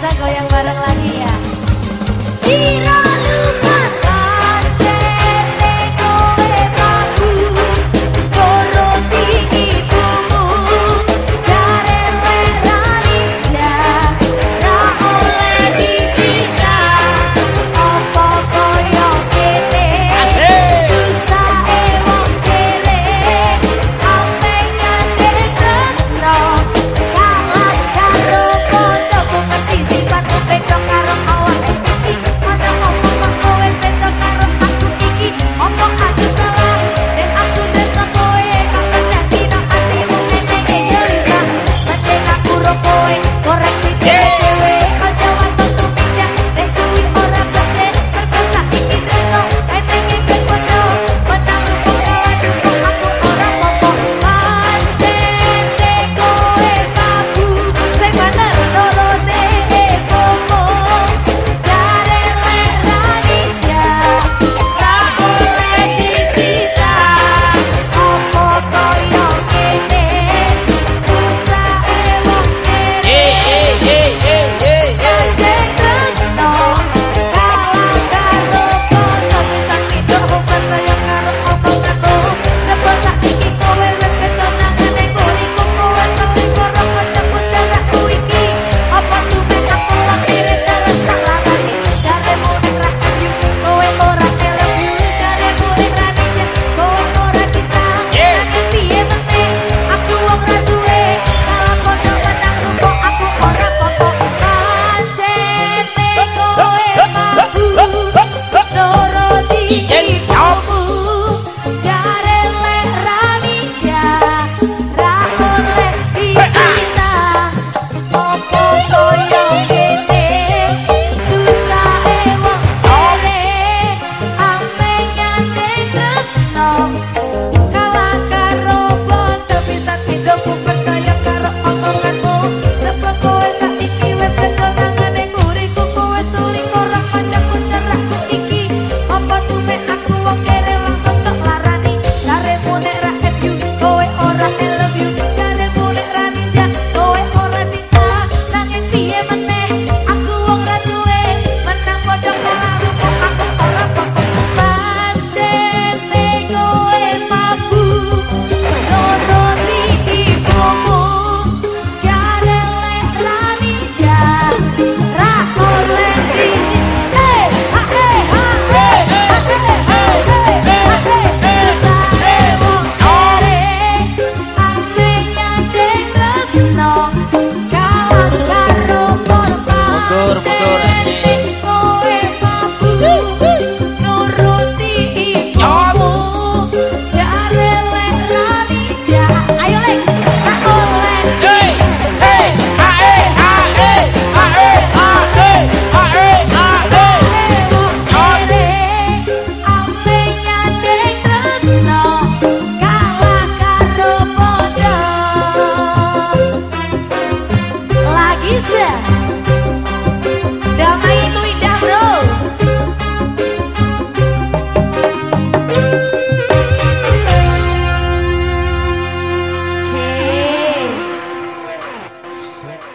kita goyang bareng lagi.